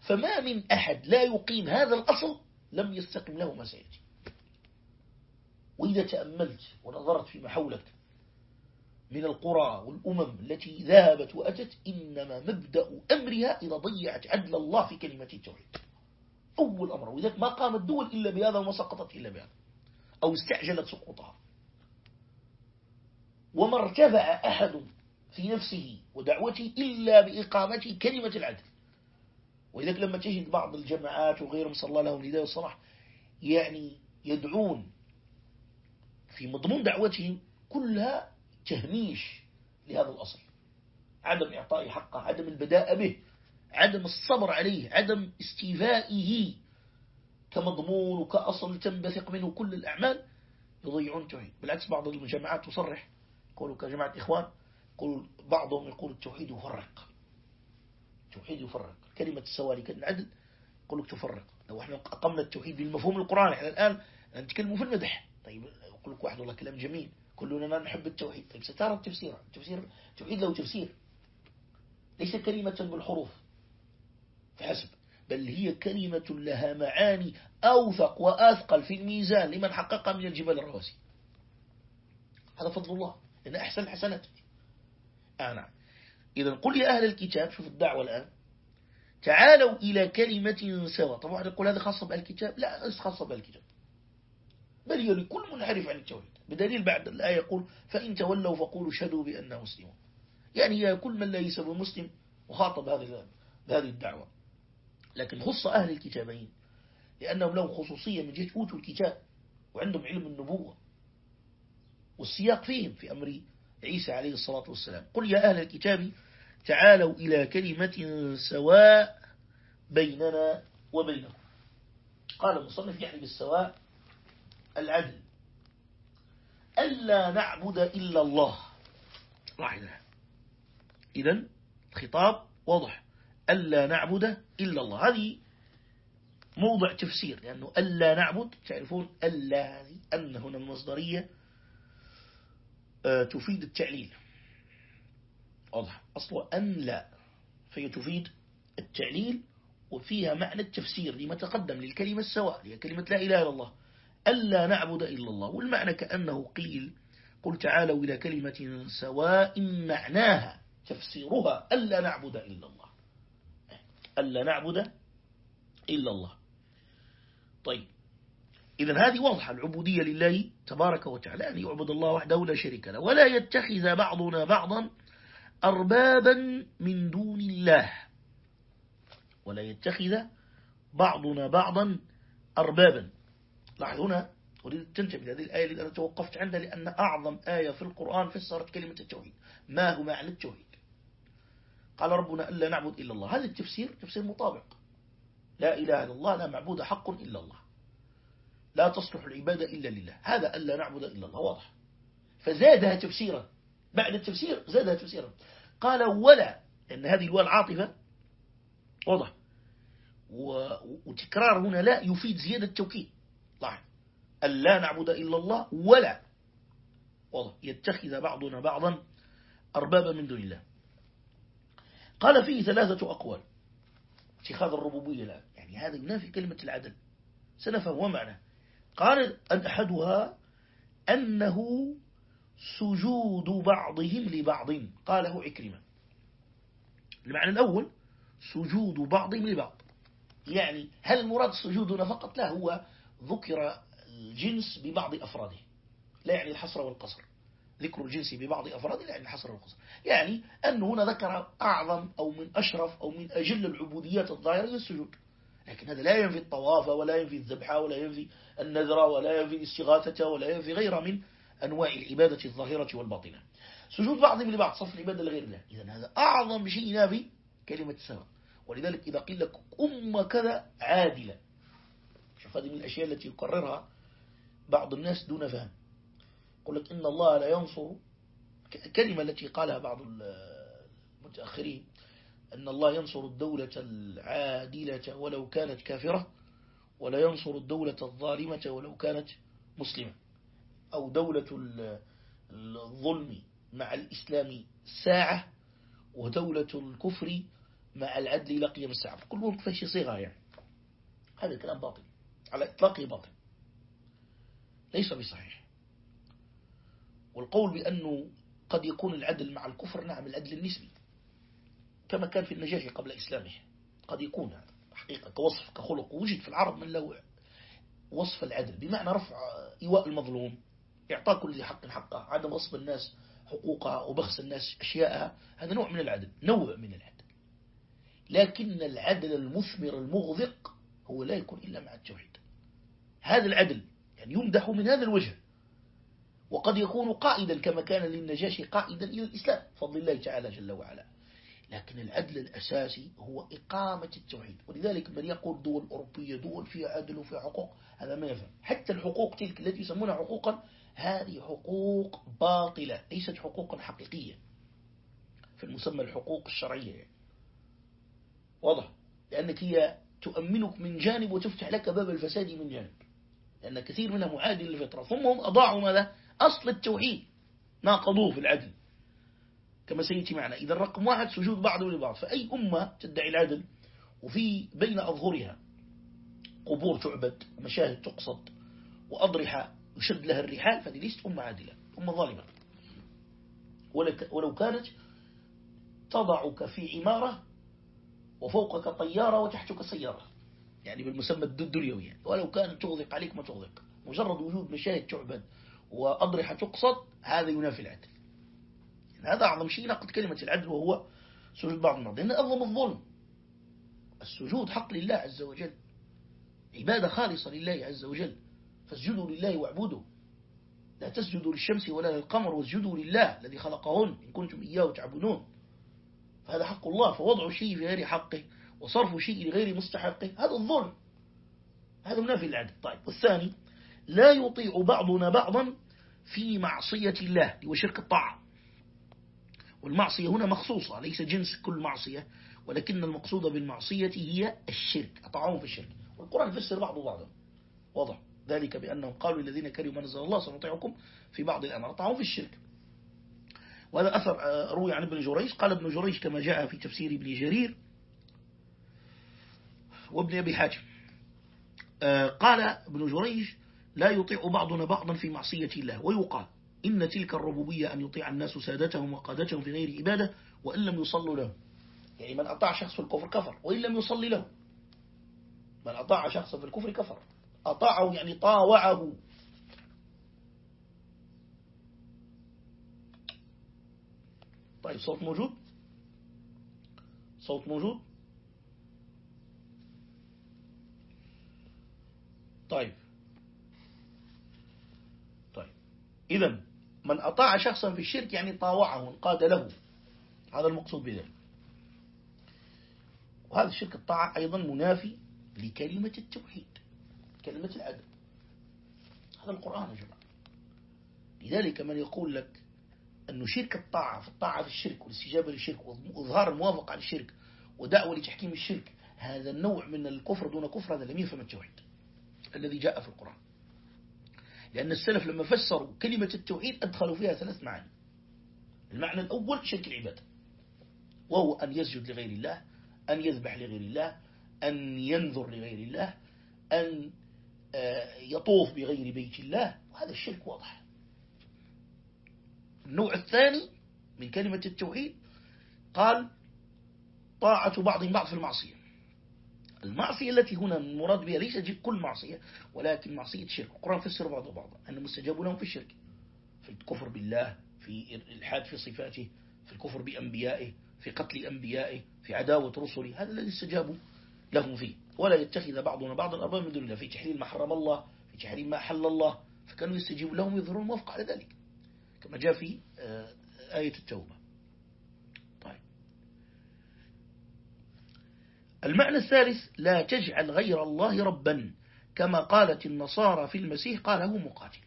فما من أحد لا يقيم هذا الأصل لم يستقم له ما سيأتي. وإذا تأملت ونظرت فيما حولك من القرى والأمم التي ذهبت وأتت إنما مبدأ أمرها إذا ضيعت عدل الله في كلمة التوحيد. أول أمر وإذا ما قامت دول إلا بهذا وما سقطت إلا بهذا أو استعجلت سقوطها. وما ارتفع أحد في نفسه ودعوته إلا بإقامة كلمة العدل. ولذلك لما تجد بعض الجماعات وغيرهم صلى الله لهم لذلك الصلاح يعني يدعون في مضمون دعوتهم كلها تهميش لهذا الأصل. عدم إعطاء حقه عدم البداء به عدم الصبر عليه عدم استيفائه. كمضمون وكأصل تنبثق منه كل الأعمال يضيعون توحيد بالعكس بعض الجماعات تصرح. يقولوا كجماعة إخوان يقول بعضهم يقول التوحيد يفرق. التوحيد يفرق. كلمة السوالي كلمة العدل يقول لك تفرق. لو إحنا أقمنا التوحيد بالمفهوم القرآن إحنا الآن نتكلم في المدح. طيب يقول لك واحد والله كلام جميل. كلنا نحب التوحيد. طيب سترى التفسير. التفسير التوحيد له تفسير. ليس كلمة بالحروف. فحسب. بل هي كلمة لها معاني أوثق وأثقل في الميزان لمن حققها من الجبال الرواسي. هذا فضل الله. لأن أحسن الحسنات. آه نعم. إذا قل يا أهل الكتاب شوف الدعوة الآن. تعالوا إلى كلمة سواء طبعا يقول هذا خاصة بالكتاب لا ليس خاصة بالكتاب بل هي لكل منحرف عن التوحيد. بدليل بعد الآية يقول فإن تولوا فقولوا شهدوا بأننا مسلمون. يعني كل من ليس بمسلم وخاطب هذه هذه الدعوة. لكن خص أهل الكتابين لأنهم لهم خصوصية من جهة أوتوا الكتاب وعندهم علم النبوة. والسياق فيهم في أمر عيسى عليه الصلاة والسلام. قل يا أهل الكتاب تعالوا إلى كلمة سواء بيننا وبينكم. قال المصنف يعني بالسواء العدل ألا نعبد إلا الله. لاحظها إذا خطاب واضح. ألا نعبد إلا الله. هذه موضع تفسير لأنه ألا نعبد تعرفون ألا هذه أن هنا المصدرية آه، تفيد التعليل. واضح. أصلا أن لا فهي تفيد التعليل وفيها معنى التفسير لما تقدم للكلمة السواء هي كلمة لا إله إلا الله. ألا نعبد إلا الله. والمعنى كأنه قيل قل تعالوا إلى كلمة سواء معناها تفسيرها ألا نعبد إلا الله. ألا نعبد إلا الله. طيب إذا هذه واضحة العبودية لله تبارك وتعالى أن يعبد الله وحده لا شريك له ولا يتخذ بعضنا بعضا أربابا من دون الله. ولا يتخذ بعضنا بعضا أربابا. لاحظ هنا أريد تنتبه هذه الآية اللي أنا توقفت عندها لأن أعظم آية في القرآن فسرت كلمة التوحيد. ما هو معنى التوحيد؟ قال ربنا ألا نعبد إلا الله. هذا التفسير تفسير مطابق. لا إله إلا الله لا معبود حق إلا الله. لا تصلح العبادة إلا لله. هذا ألا نعبد إلا الله. واضح. فزادها تفسيرا. بعد التفسير زادها تفسيرا. قال ولا لأن هذه الواو العاطفة. واضح. وتكرار هنا لا يفيد زيادة التوكيد. ألا نعبد إلا الله ولا. يتخذ بعضنا بعضا أربابا من دون الله. قال فيه ثلاثة أقوال. اتخاذ الربوبية الآن. يعني هذا ينافي كلمة العدل. سنفهم معنى. قال أن أحدها أنه سجود بعضهم لبعض. قاله عكرمة. المعنى الأول سجود بعضهم لبعض. يعني هل المراد سجودنا فقط؟ لا هو ذكر الجنس ببعض أفراده. لا يعني الحصر والقصر. ذكر الجنس ببعض أفراده لا يعني الحصر والقصر. يعني أن هنا ذكر أعظم أو من أشرف أو من أجل العبوديات الظاهرة السجود. لكن هذا لا ينفي الطواف ولا ينفي الذبح ولا ينفي النذر ولا ينفي الاستغاثة ولا ينفي غير من أنواع العبادة الظاهرة والباطنة. سجود بعضهم لبعض صف العبادة لغير الله. إذا هذا أعظم شيء ينافي كلمة السبب. ولذلك إذا قيل لك أمة كذا عادلة. شوف هذه من الأشياء التي يقررها بعض الناس دون فهم. يقول لك إن الله لا ينصر كلمة التي قالها بعض المتأخرين أن الله ينصر الدولة العادلة ولو كانت كافرة ولا ينصر الدولة الظالمة ولو كانت مسلمة. أو دولة الظلم مع الإسلام ساعة ودولة الكفر مع العدل إلى قيام الساعة. كل وقت فيه صيغة يعني. هذا الكلام باطل على إطلاقه باطل. ليس بصحيح. والقول بأنه قد يكون العدل مع الكفر نعم العدل النسبي كما كان في النجاشي قبل إسلامه. قد يكون هذا حقيقة كوصف كخلق. وجد في العرب من له وصف العدل بمعنى رفع إيواء المظلوم إعطاء كل ذي حق حقه عدم غصب الناس حقوقها وبخس الناس أشياءها. هذا نوع من العدل نوع من العدل. لكن العدل المثمر المغذق هو لا يكون إلا مع التوحيد. هذا العدل يعني يمدح من هذا الوجه. وقد يكون قائدا كما كان للنجاشي قائدا إلى الإسلام فضل الله تعالى جل وعلا. لكن العدل الأساسي هو إقامة التوحيد. ولذلك من يقول دول أوروبية دول فيها عدل وفيها حقوق هذا ما يفهم. حتى الحقوق تلك التي يسمونها حقوقا هذه حقوق باطلة ليست حقوقا حقيقية. في المسمى الحقوق الشرعية واضح؟ لأنك هي تؤمنك من جانب وتفتح لك باب الفساد من جانب. لأن كثير منها معادل للفطرة ثم هم أضاعوا ماذا؟ أصل التوحيد ناقضوه في العدل. كما سيأتي معنا إذا رقم واحد سجود بعض لبعض فأي أمة تدعي العدل؟ وفي بين أظهرها قبور تعبد ومشاهد تقصد وأضرحة يشد لها الرحال فهذه ليست أمة عادلة أمة ظالمة. ولو كانت تضعك في عمارة وفوقك طيارة وتحتك سيارة. يعني بالمسمى الدنيوي يعني. ولو كانت تغذق عليك ما تغذق مجرد وجود مشاهد تعبد وأضرحة تقصد هذا ينافي العدل. يعني هذا أعظم شيء نقد كلمة العدل وهو سجود بعض الناس. لأن أظلم الظلم. السجود حق لله عز وجل. عبادة خالصة لله عز وجل. فاسجدوا لله واعبدوا. لا تسجدوا للشمس ولا للقمر واسجدوا لله الذي خلقهن إن كنتم إياه تعبدون. فهذا حق الله فوضع شيء في غير حقه. وصرف شيء لغير مستحقه هذا الظلم. هذا منافي العدل طيب والثاني لا يطيع بعضنا بعضا في معصية الله وشرك الطاعة. والمعصية هنا مخصوصة ليس جنس كل معصية ولكن المقصود بالمعصية هي الشرك أطعهم في الشرك. والقرآن فسر بعض بعضا. واضح. ذلك بأنهم قالوا الذين كرهوا ما نزل الله سنطيعكم في بعض الأمر. أطعهم في الشرك. وهذا أثر آه، روي عن ابن جريج. قال ابن جريج كما جاء في تفسير ابن جرير وابن أبي حاتم. آه، قال ابن جريج لا يطيع بعضنا بعضا في معصية الله ويقال إن تلك الربوبية أن يطيع الناس سادتهم وقادتهم في غير إبادة وإن لم يصلوا له. يعني من أطاع شخص في الكفر كفر وإن لم يصلي له. من أطاع شخص في الكفر كفر. أطاعه يعني طاوعه. طيب صوت موجود؟ صوت موجود؟ طيب. طيب. إذا من أطاع شخصا في الشرك يعني طاوعه انقاد له هذا المقصود بذلك. وهذا الشرك الطاعة أيضا منافي لكلمة التوحيد كلمة العدل هذا القرآن يا جماعة. لذلك من يقول لك أن شرك الطاعة في الطاعة في الشرك والاستجابة للشرك وإظهار الموافقة على الشرك ودعوة لتحكيم الشرك هذا النوع من الكفر دون كفر هذا لم يفهم التوحيد. الذي جاء في القرآن. لأن السلف لما فسروا كلمة التوحيد أدخلوا فيها ثلاث معاني. المعنى الأول شرك العبادة. وهو أن يسجد لغير الله أن يذبح لغير الله أن ينذر لغير الله أن آه، يطوف بغير بيت الله. وهذا الشرك واضح. النوع الثاني من كلمة التوحيد قال طاعة بعض بعض في المعصية. المعصية التي هنا المراد بها ليس كل معصية ولكن معصية شرك. القرآن فسر بعض بعضا أن مستجاب لهم في الشرك. في الكفر بالله في الإلحاد في صفاته في الكفر بأنبيائه في قتل أنبيائه في عداوة رسله. هذا الذي استجابوا لهم فيه. ولا يتخذ بعضنا بعضا أربابا من دون الله. في تحليل ما حرم الله في تحريم ما حل الله. فكانوا يستجيبوا لهم ويظهرون الموافقة على ذلك. كما جاء في آه، آية التوبة طيب المعنى الثالث لا تجعل غير الله ربا. كما قالت النصارى في المسيح قاله مقاتل.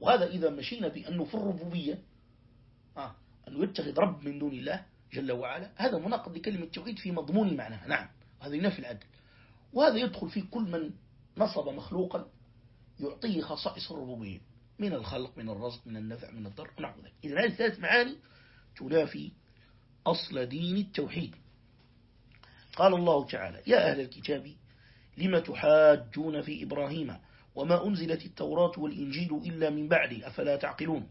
وهذا إذا مشينا بأنه في الربوبية آه أنه يتخذ رب من دون الله جل وعلا. هذا مناقض لكلمة التوحيد في مضمون معناها نعم هذا ينافي العدل. وهذا يدخل في كل من نصب مخلوقا يعطيه خصائص الربوبية. من الخلق من الرزق من النفع من الضر ونحو ذلك. إذن هذه الثلاث معاني تنافي أصل دين التوحيد. قال الله تعالى يا أهل الكتاب لم تحاجون في إبراهيم وما أنزلت التوراة والإنجيل إلا من بعد أفلا تعقلون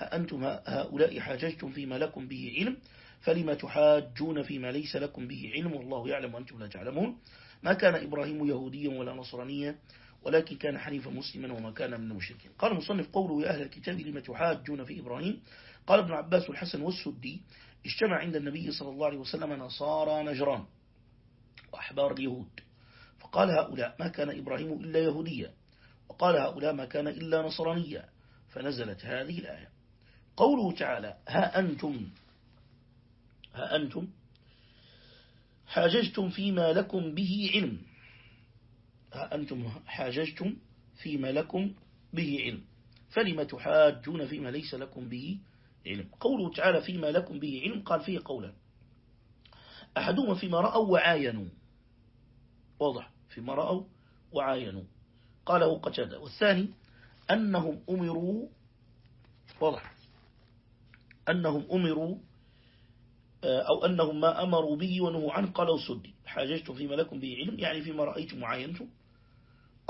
أنتم هؤلاء حاججتم فيما لكم به علم فلما تحاجون فيما ليس لكم به علم والله يعلم وأنتم لا تعلمون. ما كان إبراهيم يهوديا ولا نصرانيا ولكن كان حنيفا مسلما وما كان من المشركين. قال المصنف قوله يا أهل الكتاب لما تحاجون في إبراهيم؟ قال ابن عباس والحسن والسدي اجتمع عند النبي صلى الله عليه وسلم نصارى نجران. وأحبار اليهود. فقال هؤلاء ما كان إبراهيم إلا يهوديا وقال هؤلاء ما كان إلا نصرانيا فنزلت هذه الآية. قوله تعالى ها أنتم ها أنتم حاججتم فيما لكم به علم. ها أنتم حاججتم فيما لكم به علم. فلما تحاجون فيما ليس لكم به علم؟ قوله تعالى فيما لكم به علم قال فيه قولا. أحدهما فيما رأوا وعاينوا. واضح فيما رأوا وعاينوا. قاله قتادة والثاني أنهم أمروا واضح. أنهم أمروا آه، أو أنهم ما أمروا به ونهوا عنه قالوا سدي. حاججت فيما لكم به علم يعني فيما رأيتم وعاينتم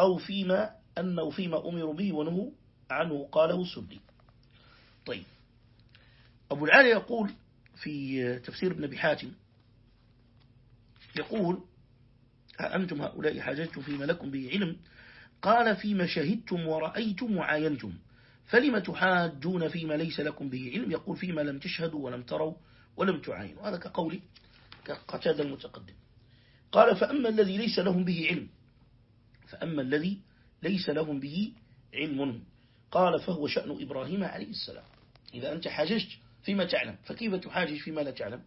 أو فيما أنه فيما أمروا به ونهوا عنه قاله سدي. طيب. أبو العالي يقول في تفسير ابن أبي حاتم يقول أنتم هؤلاء حاججتم فيما لكم به علم؟ قال فيما شهدتم ورأيتم وعاينتم فلم تحاجون فيما ليس لكم به علم؟ يقول فيما لم تشهدوا ولم تروا ولم تعاينوا هذا كقولي كقتاد المتقدم. قال فأما الذي ليس لهم به علم فأما الذي ليس لهم به علم. قال فهو شأن إبراهيم عليه السلام. إذا أنت حاججت فيما تعلم فكيف تحاجج فيما لا تعلم؟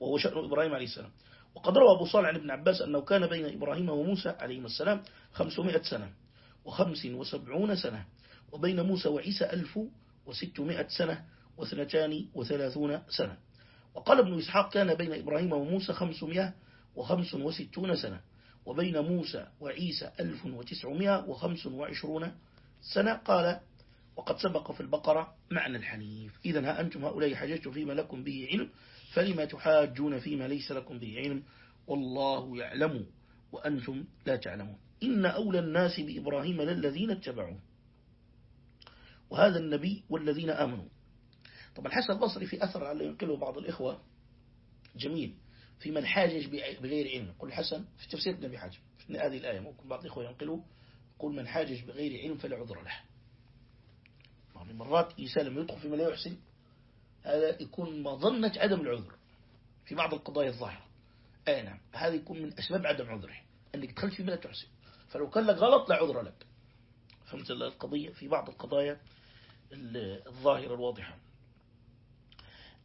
وهو شأن إبراهيم عليه السلام. وقد روى أبو صالح عن ابن عباس أنه كان بين إبراهيم وموسى عليه السلام خمسمائة سنة وخمس وسبعون سنة وبين موسى وعيسى ألف وستمائة سنة واثنتان وثلاثون سنة. وقال ابن إسحاق كان بين إبراهيم وموسى خمسمائة وخمس وستون سنة وبين موسى وعيسى ألف وتسعمائة وخمس وعشرون سنة. قال وقد سبق في البقرة معنى الحنيف. إذا ها أنتم هؤلاء حججتم فيما لكم به علم. فلما تحاجون فيما ليس لكم به علم والله يعلم وأنتم لا تعلمون. إن أولى الناس بإبراهيم للذين اتبعوه. وهذا النبي والذين آمنوا. طبعا الحسن البصري في أثر على ينقله بعض الإخوة جميل. في من حاجج بغير علم. قل الحسن في تفسير النبي حاجب في هذه الآية ممكن بعض الإخوة ينقلوا. قل من حاجج بغير علم فلا عذر له. مرات إنسان لما يدخل فيما لا يحسن هذا يكون مظنة عدم العذر في بعض القضايا الظاهرة. أي نعم هذا يكون من أسباب عدم عذره أنك دخلت فيما لا تحسن فلو كان لك غلط لا عذر لك. فهمت القضية؟ في بعض القضايا الظاهرة الواضحة.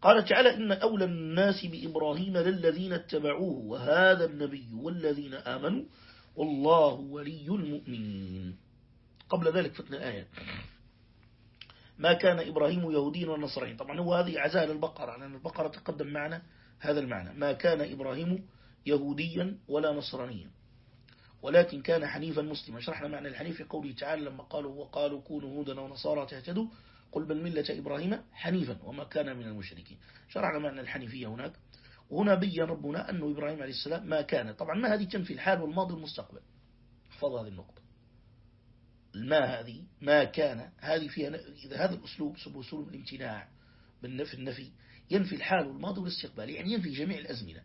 قال تعالى إن أولى الناس بإبراهيم للذين اتبعوه وهذا النبي والذين آمنوا والله ولي المؤمنين. قبل ذلك فتنا الآية. ما كان إبراهيم يهودين ونصرين طبعا هو هذه عزاء للبقرة لأن البقرة تقدم معنا هذا المعنى. ما كان إبراهيم يهوديا ولا نصرانيا. ولكن كان حنيفا مسلما. شرحنا معنى الحنيف في قوله تعالى لما قالوا وقالوا كونوا هودا ونصارى تهتدوا قل بل ملة إبراهيم حنيفا وما كان من المشركين. شرحنا معنى الحنيفية هناك. وهنا بين ربنا أنه إبراهيم عليه السلام ما كان. طبعا ما هذه تنفي الحال والماضي والمستقبل. احفظ هذه النقطة. ما هذه ما كان هذه فيها إذا هذا الأسلوب سبه أسلوب الامتناع بالنفي النفي ينفي الحال والماضي والاستقبال يعني ينفي جميع الأزمنة.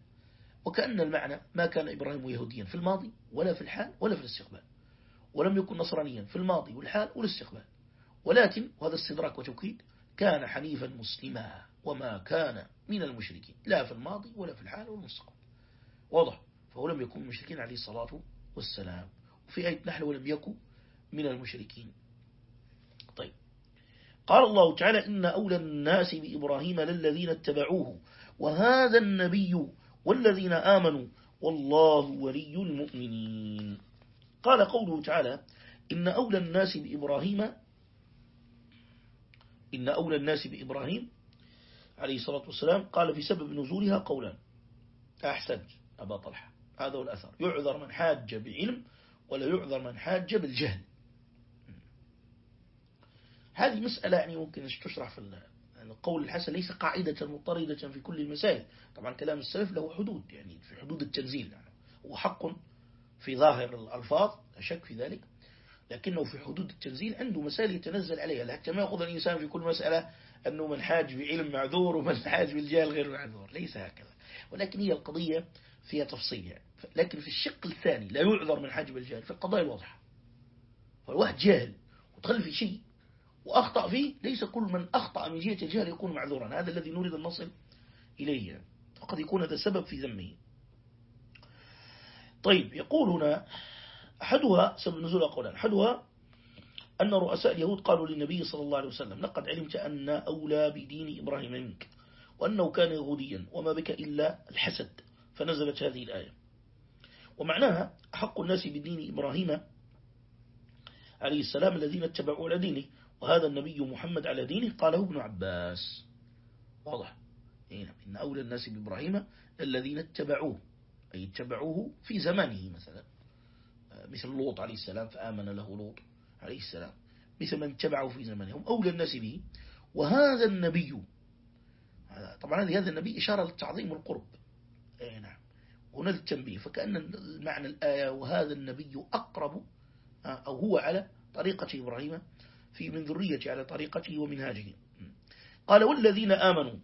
وكأن المعنى ما كان إبراهيم يهوديا في الماضي ولا في الحال ولا في الاستقبال. ولم يكن نصرانيا في الماضي والحال والاستقبال. ولكن وهذا استدراك وتوكيد كان حنيفا مسلما وما كان من المشركين لا في الماضي ولا في الحال ولا المستقبل واضح. فهو لم يكن مشركين عليه الصلاة والسلام. وفي آية نحن ولم يكن من المشركين. طيب. قال الله تعالى إن أولى الناس بإبراهيم للذين اتبعوه وهذا النبي والذين آمنوا والله ولي المؤمنين. قال قوله تعالى إن أولى الناس بإبراهيم إن أولى الناس بإبراهيم عليه الصلاة والسلام قال في سبب نزولها قولا أحسن أبا طلحة. هذا هو الأثر. يعذر من حاج بعلم ولا يعذر من حاج بالجهل. هذه مسألة يعني ممكن تشرح في القول الحسن ليس قاعدة مضطردة في كل المسائل. طبعا كلام السلف له حدود يعني في حدود التنزيل يعني. وحق في ظاهر الألفاظ لا شك في ذلك لكنه في حدود التنزيل عنده مسائل يتنزل عليها. حتى ما يأخذ الإنسان في كل مسألة أنه من حاج بعلم معذور ومن حاج بالجهل غير معذور. ليس هكذا. ولكن هي القضية فيها تفصيل يعني. لكن في الشق الثاني لا يعذر من حاج بالجهل في القضايا الواضحة. فالواحد جاهل وتخل في شيء. وأخطأ فيه ليس كل من أخطأ من جهة الجهل يكون معذورا. هذا الذي نريد أن نصل إليه. فقد يكون هذا سبب في ذمه. طيب يقول هنا أحدها سبب نزول قولان أحدها أن رؤساء اليهود قالوا للنبي صلى الله عليه وسلم لقد علمت أن أولى بدين إبراهيم منك وأنه كان يهوديا وما بك إلا الحسد. فنزلت هذه الآية. ومعناها أحق الناس بدين إبراهيم عليه السلام الذين اتبعوا على دينه. وهذا النبي محمد على دينه قاله ابن عباس. واضح؟ إيه، إن أولى الناس بإبراهيم الذين اتبعوه أي اتبعوه في زمانه مثلا. مثل لوط عليه السلام فآمن له لوط عليه السلام. مثل من اتبعه في زمانه هم أولى الناس به. وهذا النبي طبعا هذا النبي إشارة للتعظيم والقرب أي نعم. هنا التنبيه فكأن المعنى الآية وهذا النبي أقرب أو هو على طريقة إبراهيم في من ذريته على طريقته ومنهاجه. قال والذين آمنوا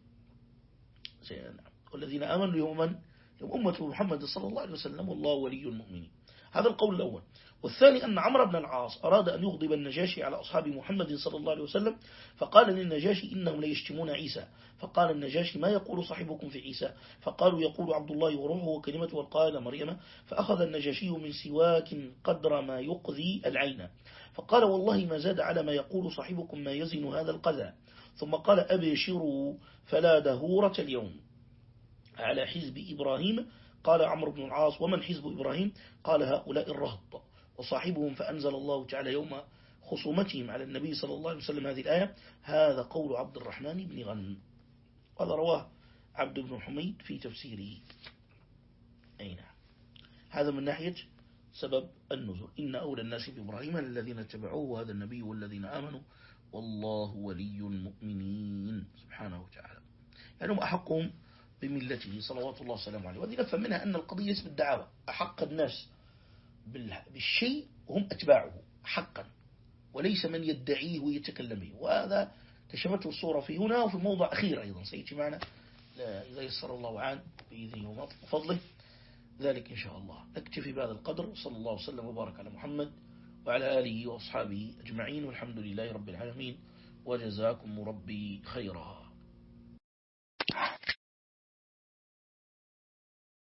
والذين آمنوا يوم من؟ يوم أمة محمد صلى الله عليه وسلم والله ولي المؤمنين. هذا القول الأول. والثاني أن عمرو بن العاص أراد أن يغضب النجاشي على أصحاب محمد صلى الله عليه وسلم فقال للنجاشي إنهم ليشتمون عيسى. فقال النجاشي ما يقول صاحبكم في عيسى؟ فقالوا يقول عبد الله وروحه وكلمته والقائل مريم فأخذ النجاشي من سواك قدر ما يقذي العين. فقال والله ما زاد على ما يقول صاحبكم ما يزن هذا القذى. ثم قال أبشروا فلا دهورة اليوم. على حزب إبراهيم قال عمرو بن العاص ومن حزب إبراهيم؟ قال هؤلاء الرهط. وصاحبهم فأنزل الله تعالى يوم خصومتهم على النبي صلى الله عليه وسلم هذه الآية هذا قول عبد الرحمن بن غن قال رواه عبد بن حميد في تفسيره. أين؟ نعم. هذا من ناحية سبب النزول. إن أولى الناس بإبراهيم الذين اتبعوه وهذا النبي والذين آمنوا والله ولي المؤمنين. سبحانه وتعالى. يعني هم أحقهم بملته صلوات الله وسلامه عليه. وهذه نفهم منها أن القضية اسم الدعوة أحق الناس بالشيء هم أتباعه حقا وليس من يدعيه ويتكلم به. وهذا كشفته الصورة في هنا وفي موضع أخير أيضا. سيأتي معنا إذا يسر الله عن بإذنه وفضله. ذلك إن شاء الله. نكتفي بهذا القدر. صلى الله وسلم وبارك على محمد وعلى آله وأصحابه أجمعين. والحمد لله رب العالمين. وجزاكم ربي خيرا.